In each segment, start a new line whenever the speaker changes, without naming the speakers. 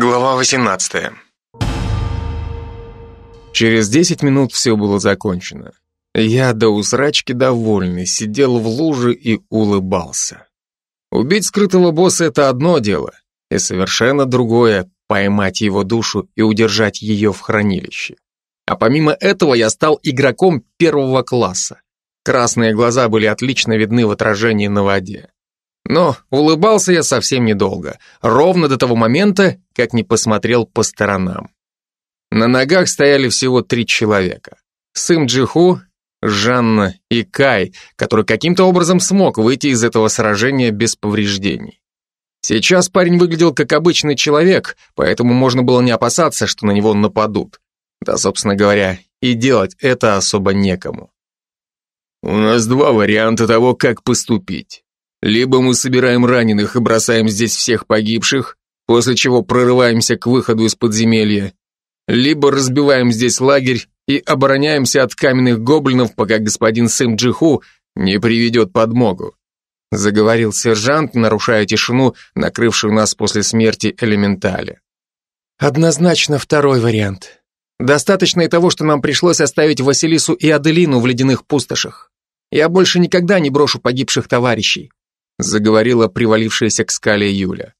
Глава 18
Через десять минут все было закончено. Я до усрачки довольный, сидел в луже и улыбался. Убить скрытого босса — это одно дело, и совершенно другое — поймать его душу и удержать ее в хранилище. А помимо этого я стал игроком первого класса. Красные глаза были отлично видны в отражении на воде. Но улыбался я совсем недолго, ровно до того момента, как не посмотрел по сторонам. На ногах стояли всего три человека. Сын Джиху, Жанна и Кай, который каким-то образом смог выйти из этого сражения без повреждений. Сейчас парень выглядел как обычный человек, поэтому можно было не опасаться, что на него нападут. Да, собственно говоря, и делать это особо некому.
У нас два варианта того, как поступить. Либо мы собираем раненых и бросаем здесь всех погибших, после чего прорываемся к выходу из подземелья, либо разбиваем здесь лагерь и обороняемся от каменных гоблинов, пока господин Сэм Джиху не приведет подмогу. Заговорил сержант, нарушая тишину, накрывшую нас после смерти элементали.
Однозначно второй вариант. Достаточно и того, что нам пришлось оставить Василису и Аделину в ледяных пустошах. Я больше никогда не брошу погибших товарищей заговорила привалившаяся к скале Юля.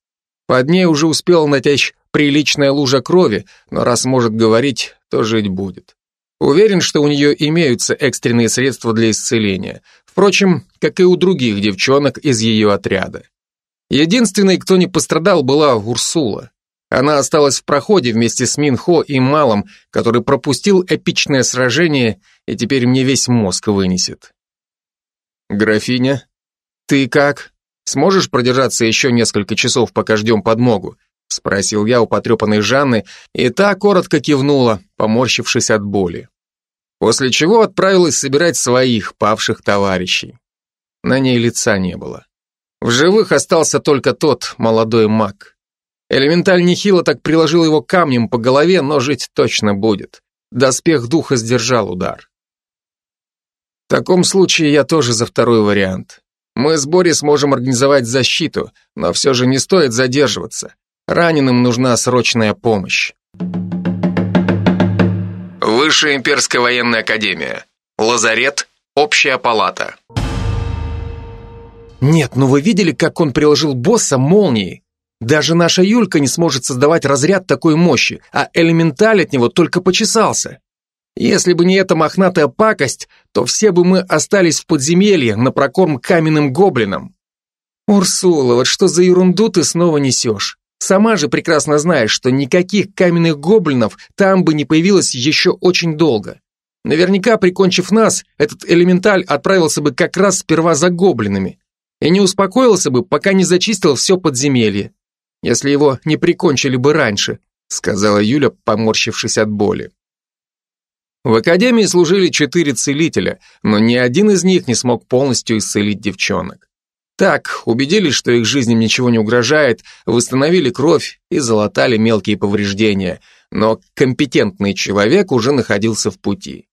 Под ней уже успела натечь приличная лужа крови, но раз может говорить, то жить будет. Уверен, что у нее имеются экстренные средства для исцеления, впрочем, как и у других девчонок из ее отряда. Единственной, кто не пострадал, была Урсула. Она осталась в проходе вместе с Минхо и Малом, который пропустил эпичное сражение и теперь мне весь мозг вынесет. «Графиня, «Ты как? Сможешь продержаться еще несколько часов, пока ждем подмогу?» Спросил я у потрепанной Жанны, и та коротко кивнула, поморщившись от боли. После чего отправилась собирать своих павших товарищей. На ней лица не было. В живых остался только тот молодой маг. Элементаль нехило так приложил его камнем по голове, но жить точно будет. Доспех духа сдержал удар. В таком случае я тоже за второй вариант. Мы с Бори сможем организовать защиту, но все же не стоит задерживаться. Раненым нужна срочная помощь.
Высшая имперская военная академия. Лазарет. Общая палата.
Нет, ну вы видели, как он приложил босса молнией? Даже наша Юлька не сможет создавать разряд такой мощи, а элементаль от него только почесался. Если бы не эта мохнатая пакость, то все бы мы остались в подземелье на прокорм каменным гоблинам. Урсула, вот что за ерунду ты снова несешь? Сама же прекрасно знаешь, что никаких каменных гоблинов там бы не появилось еще очень долго. Наверняка, прикончив нас, этот элементаль отправился бы как раз сперва за гоблинами и не успокоился бы, пока не зачистил все подземелье, если его не прикончили бы раньше, сказала Юля, поморщившись от боли. В академии служили четыре целителя, но ни один из них не смог полностью исцелить девчонок. Так, убедились, что их жизням ничего не угрожает, восстановили кровь и залатали мелкие повреждения, но компетентный человек уже находился в пути.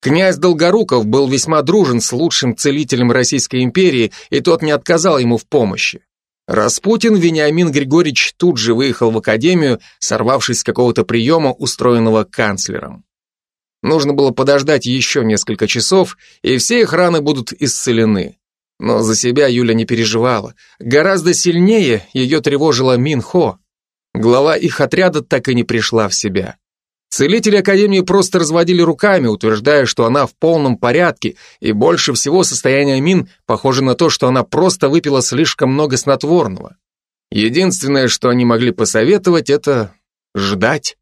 Князь Долгоруков был весьма дружен с лучшим целителем Российской империи, и тот не отказал ему в помощи. Распутин Вениамин Григорьевич тут же выехал в академию, сорвавшись с какого-то приема, устроенного канцлером. Нужно было подождать еще несколько часов, и все их раны будут исцелены. Но за себя Юля не переживала. Гораздо сильнее ее тревожила Минхо. Глава их отряда так и не пришла в себя. Целители Академии просто разводили руками, утверждая, что она в полном порядке, и больше всего состояние Мин похоже на то, что она просто выпила слишком много снотворного. Единственное, что они могли посоветовать, это ждать.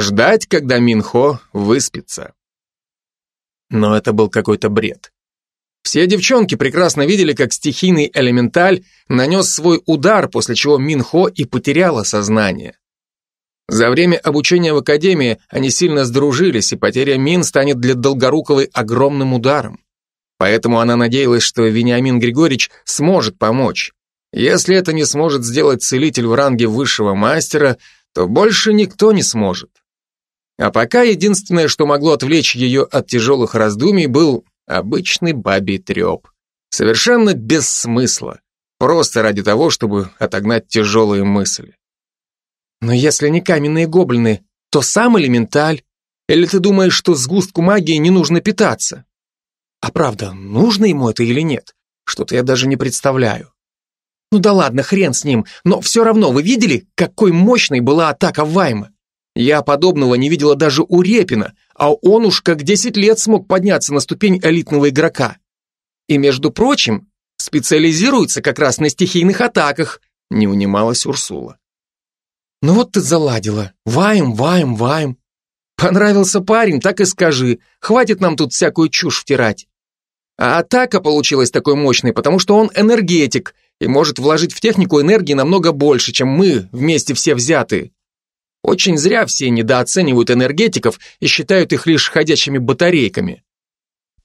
Ждать, когда Минхо выспится. Но это был какой-то бред. Все девчонки прекрасно видели, как стихийный элементаль нанес свой удар, после чего Минхо и потеряла сознание. За время обучения в академии они сильно сдружились, и потеря Мин станет для Долгоруковой огромным ударом. Поэтому она надеялась, что Вениамин Григорьевич сможет помочь. Если это не сможет сделать целитель в ранге высшего мастера, то больше никто не сможет. А пока единственное, что могло отвлечь ее от тяжелых раздумий, был обычный бабий треп. Совершенно без смысла. Просто ради того, чтобы отогнать тяжелые мысли. Но если не каменные гоблины, то сам элементаль. Или ты думаешь, что сгустку магии не нужно питаться? А правда, нужно ему это или нет? Что-то я даже не представляю. Ну да ладно, хрен с ним, но все равно вы видели, какой мощной была атака Вайма? Я подобного не видела даже у Репина, а он уж как 10 лет смог подняться на ступень элитного игрока. И, между прочим, специализируется как раз на стихийных атаках, не унималась Урсула. Ну вот ты заладила. Ваем, ваем, ваем. Понравился парень, так и скажи. Хватит нам тут всякую чушь втирать. А атака получилась такой мощной, потому что он энергетик и может вложить в технику энергии намного больше, чем мы вместе все взятые. Очень зря все недооценивают энергетиков и считают их лишь ходячими батарейками.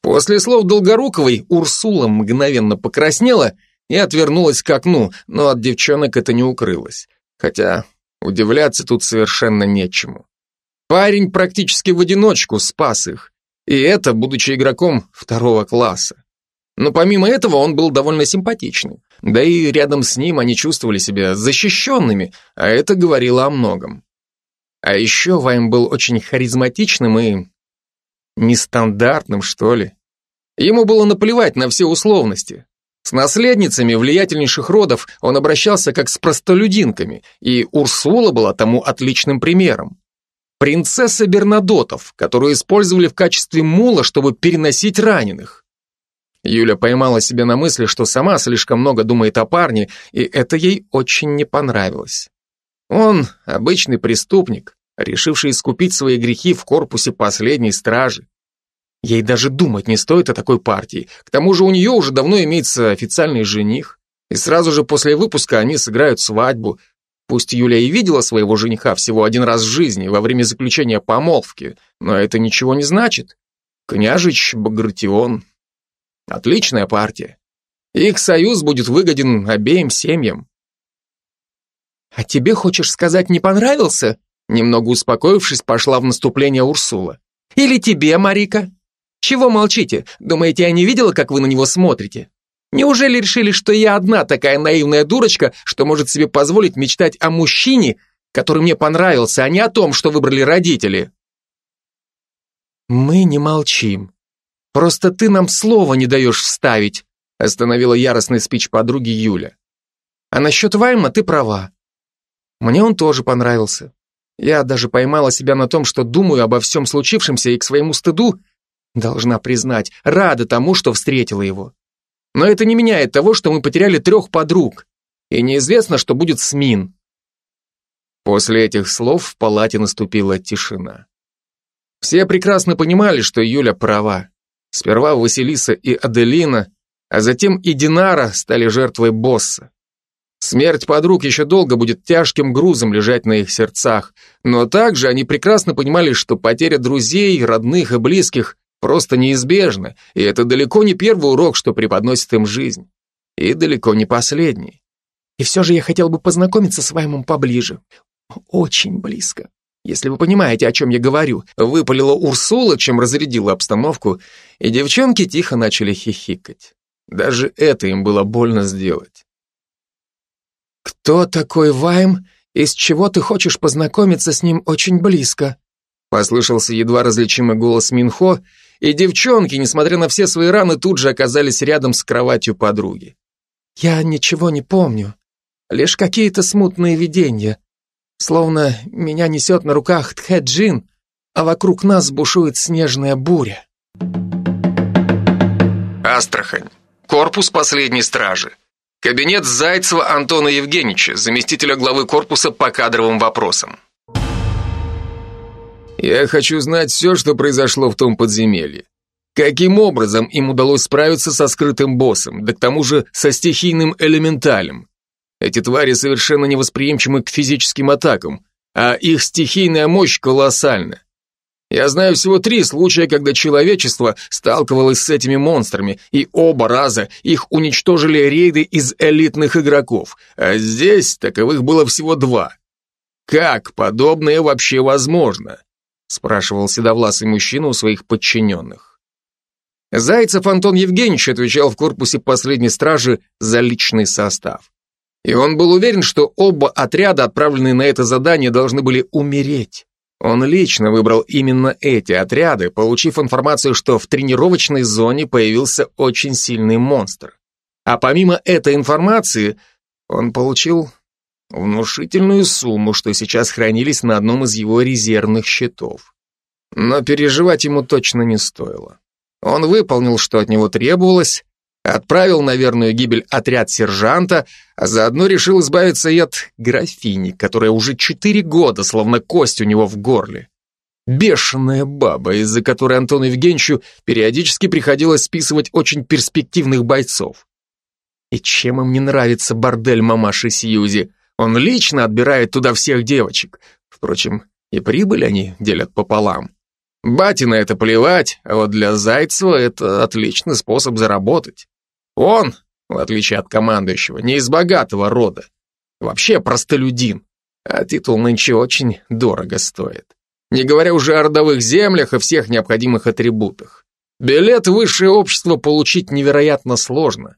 После слов Долгоруковой Урсула мгновенно покраснела и отвернулась к окну, но от девчонок это не укрылось. Хотя удивляться тут совершенно нечему. Парень практически в одиночку спас их, и это, будучи игроком второго класса. Но помимо этого он был довольно симпатичный, да и рядом с ним они чувствовали себя защищенными, а это говорило о многом. А еще Вайм был очень харизматичным и нестандартным, что ли. Ему было наплевать на все условности. С наследницами влиятельнейших родов он обращался как с простолюдинками, и Урсула была тому отличным примером. Принцесса Бернадотов, которую использовали в качестве мула, чтобы переносить раненых. Юля поймала себя на мысли, что сама слишком много думает о парне, и это ей очень не понравилось. Он обычный преступник, решивший искупить свои грехи в корпусе последней стражи. Ей даже думать не стоит о такой партии. К тому же у нее уже давно имеется официальный жених. И сразу же после выпуска они сыграют свадьбу. Пусть Юля и видела своего жениха всего один раз в жизни, во время заключения помолвки, но это ничего не значит. Княжич Багратион. Отличная партия. Их союз будет выгоден обеим семьям. «А тебе, хочешь сказать, не понравился?» Немного успокоившись, пошла в наступление Урсула. «Или тебе, Марика? Чего молчите? Думаете, я не видела, как вы на него смотрите? Неужели решили, что я одна такая наивная дурочка, что может себе позволить мечтать о мужчине, который мне понравился, а не о том, что выбрали родители?» «Мы не молчим. Просто ты нам слова не даешь вставить», остановила яростный спич подруги Юля. «А насчет Вайма ты права. Мне он тоже понравился. Я даже поймала себя на том, что думаю обо всем случившемся и к своему стыду, должна признать, рада тому, что встретила его. Но это не меняет того, что мы потеряли трех подруг, и неизвестно, что будет с Мин. После этих слов в палате наступила тишина. Все прекрасно понимали, что Юля права. Сперва Василиса и Аделина, а затем и Динара стали жертвой босса. Смерть подруг еще долго будет тяжким грузом лежать на их сердцах, но также они прекрасно понимали, что потеря друзей, родных и близких просто неизбежна, и это далеко не первый урок, что преподносит им жизнь. И далеко не последний. И все же я хотел бы познакомиться с Ваймом поближе. Очень близко. Если вы понимаете, о чем я говорю, выпалила Урсула, чем разрядила обстановку, и девчонки тихо начали хихикать. Даже это им было больно сделать. «Кто такой Вайм? Из чего ты хочешь познакомиться с ним очень близко?» Послышался едва различимый голос Минхо, и девчонки, несмотря на все свои раны, тут же оказались рядом с кроватью подруги. «Я ничего не помню. Лишь какие-то смутные видения. Словно меня несет на руках Тхэджин, а вокруг нас бушует снежная буря».
Астрахань. Корпус последней стражи. Кабинет Зайцева Антона Евгеньевича, заместителя главы корпуса по кадровым вопросам.
Я хочу знать все, что произошло в том подземелье. Каким образом им удалось справиться со скрытым боссом, да к тому же со стихийным элементалем? Эти твари совершенно невосприимчивы к физическим атакам, а их стихийная мощь колоссальна. Я знаю всего три случая, когда человечество сталкивалось с этими монстрами, и оба раза их уничтожили рейды из элитных игроков, а здесь таковых было всего два. Как подобное вообще возможно? спрашивал седовласый мужчина у своих подчиненных. Зайцев Антон Евгеньевич отвечал в корпусе последней стражи за личный состав.
И он был уверен, что оба отряда, отправленные на это задание, должны были умереть. Он лично выбрал именно эти отряды, получив информацию, что в тренировочной зоне появился очень сильный монстр. А помимо этой информации, он получил внушительную сумму, что сейчас хранились на одном из его резервных счетов. Но переживать ему точно не стоило. Он выполнил, что от него требовалось, отправил на верную гибель отряд сержанта, а заодно решил избавиться и от графини, которая уже четыре года словно кость у него в горле. Бешеная баба, из-за которой Антону Евгеньевичу периодически приходилось списывать очень перспективных бойцов. И чем им не нравится бордель мамаши Сьюзи? Он лично отбирает туда всех девочек. Впрочем, и прибыль они делят пополам. Бате на это плевать, а вот для Зайцева это отличный способ заработать. Он, в отличие от командующего, не из богатого рода. Вообще простолюдин. А титул нынче очень дорого стоит. Не говоря уже о родовых землях и всех необходимых атрибутах. Билет в высшее общество получить невероятно сложно.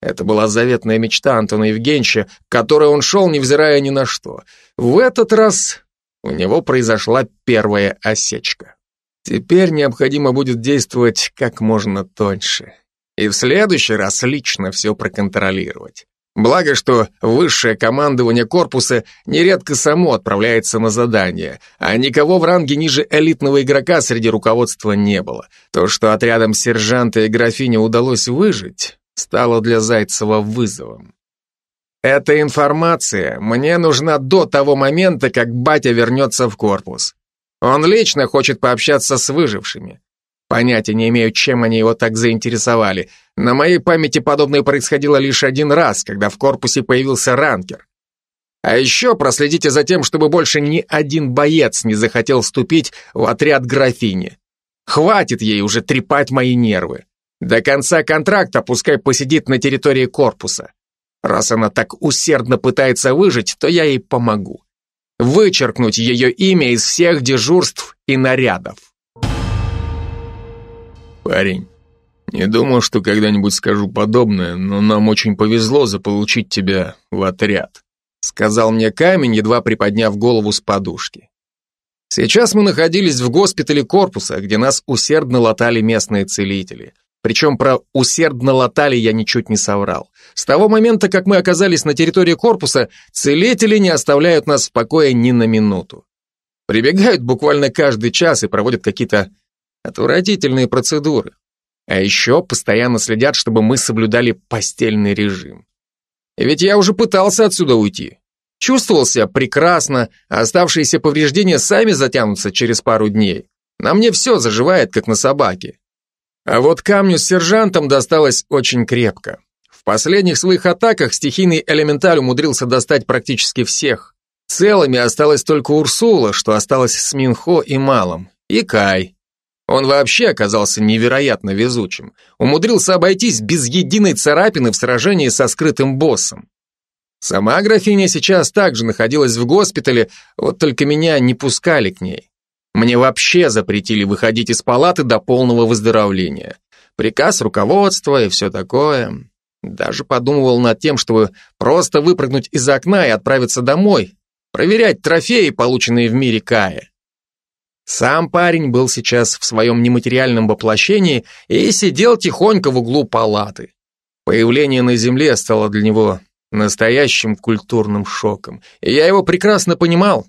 Это была заветная мечта Антона Евгеньевича, к которой он шел, невзирая ни на что. В этот раз у него произошла первая осечка. Теперь необходимо будет действовать как можно тоньше. И в следующий раз лично все проконтролировать. Благо, что высшее командование корпуса нередко само отправляется на задание, а никого в ранге ниже элитного игрока среди руководства не было. То, что отрядом сержанта и графиня удалось выжить, стало для Зайцева вызовом. Эта информация мне нужна до того момента, как батя вернется в корпус. Он лично хочет пообщаться с выжившими. Понятия не имею, чем они его так заинтересовали. На моей памяти подобное происходило лишь один раз, когда в корпусе появился ранкер. А еще проследите за тем, чтобы больше ни один боец не захотел вступить в отряд графини. Хватит ей уже трепать мои нервы. До конца контракта пускай посидит на территории корпуса. Раз она так усердно пытается выжить, то я ей помогу вычеркнуть ее имя из всех дежурств и нарядов.
Парень, не думал, что когда-нибудь скажу подобное, но нам очень повезло заполучить тебя в отряд,
сказал мне камень, едва приподняв голову с подушки. Сейчас мы находились в госпитале корпуса, где нас усердно латали местные целители – причем про усердно латали я ничуть не соврал. С того момента, как мы оказались на территории корпуса, целители не оставляют нас в покое ни на минуту. Прибегают буквально каждый час и проводят какие-то отвратительные процедуры. А еще постоянно следят, чтобы мы соблюдали постельный режим. Ведь я уже пытался отсюда уйти. Чувствовал себя прекрасно, а оставшиеся повреждения сами затянутся через пару дней. На мне все заживает, как на собаке. А вот камню с сержантом досталось очень крепко. В последних своих атаках стихийный элементаль умудрился достать практически всех. Целыми осталась только Урсула, что осталось с Минхо и Малом, и Кай. Он вообще оказался невероятно везучим. Умудрился обойтись без единой царапины в сражении со скрытым боссом. Сама графиня сейчас также находилась в госпитале, вот только меня не пускали к ней. Мне вообще запретили выходить из палаты до полного выздоровления. Приказ руководства и все такое. Даже подумывал над тем, чтобы просто выпрыгнуть из окна и отправиться домой, проверять трофеи, полученные в мире Кая. Сам парень был сейчас в своем нематериальном воплощении и сидел тихонько в углу палаты. Появление на земле стало для него настоящим культурным шоком, и я его прекрасно понимал.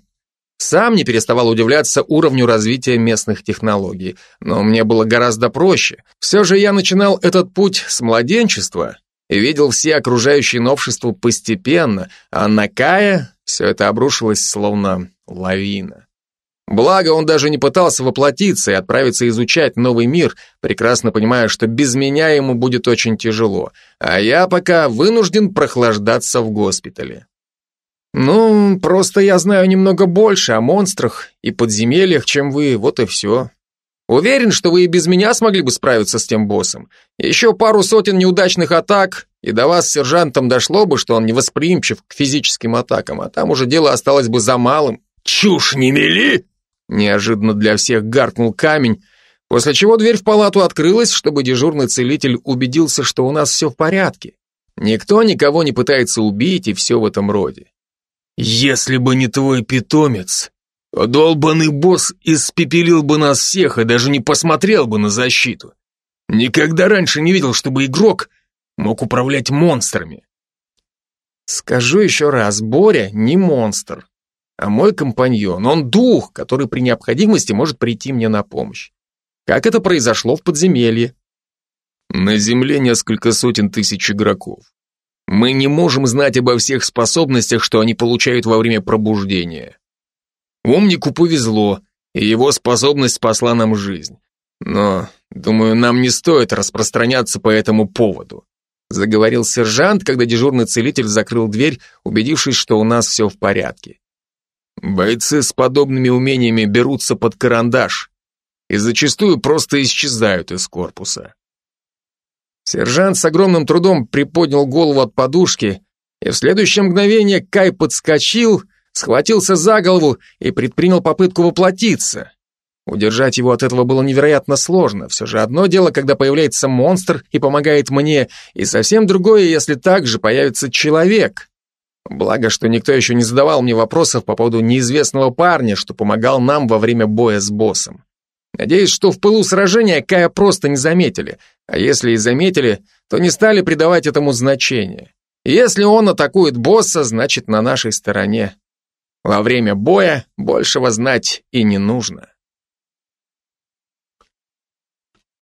Сам не переставал удивляться уровню развития местных технологий, но мне было гораздо проще. Все же я начинал этот путь с младенчества и видел все окружающие новшества постепенно, а на Кая все это обрушилось словно лавина. Благо, он даже не пытался воплотиться и отправиться изучать новый мир, прекрасно понимая, что без меня ему будет очень тяжело, а я пока вынужден прохлаждаться в госпитале. «Ну, просто я знаю немного больше о монстрах и подземельях, чем вы, вот и все. Уверен, что вы и без меня смогли бы справиться с тем боссом. Еще пару сотен неудачных атак, и до вас с сержантом дошло бы, что он невосприимчив к физическим атакам, а там уже дело осталось бы за малым».
«Чушь не мели!»
Неожиданно для всех гаркнул камень, после чего дверь в палату открылась, чтобы дежурный целитель убедился, что у нас все в порядке. Никто никого не пытается убить и все в этом роде.
Если бы не твой питомец, долбанный босс испепелил бы нас всех и даже не посмотрел бы на защиту. Никогда раньше не видел, чтобы игрок мог управлять монстрами.
Скажу еще раз, Боря не монстр, а мой компаньон, он дух, который при необходимости может прийти мне на помощь. Как это произошло в подземелье?
На Земле несколько сотен тысяч игроков. Мы не можем знать обо всех способностях, что они получают во время пробуждения. Умнику повезло, и его способность спасла нам жизнь. Но, думаю, нам не стоит распространяться по этому поводу заговорил сержант, когда дежурный целитель закрыл дверь, убедившись, что у нас все в порядке. Бойцы с подобными умениями берутся под карандаш и зачастую просто исчезают из корпуса.
Сержант с огромным трудом приподнял голову от подушки, и в следующее мгновение Кай подскочил, схватился за голову и предпринял попытку воплотиться. Удержать его от этого было невероятно сложно. Все же одно дело, когда появляется монстр и помогает мне, и совсем другое, если также появится человек. Благо, что никто еще не задавал мне вопросов по поводу неизвестного парня, что помогал нам во время боя с боссом. Надеюсь, что в пылу сражения Кая просто не заметили, а если и заметили, то не стали придавать этому значения. Если он атакует босса, значит на нашей стороне. Во время боя большего знать и не нужно.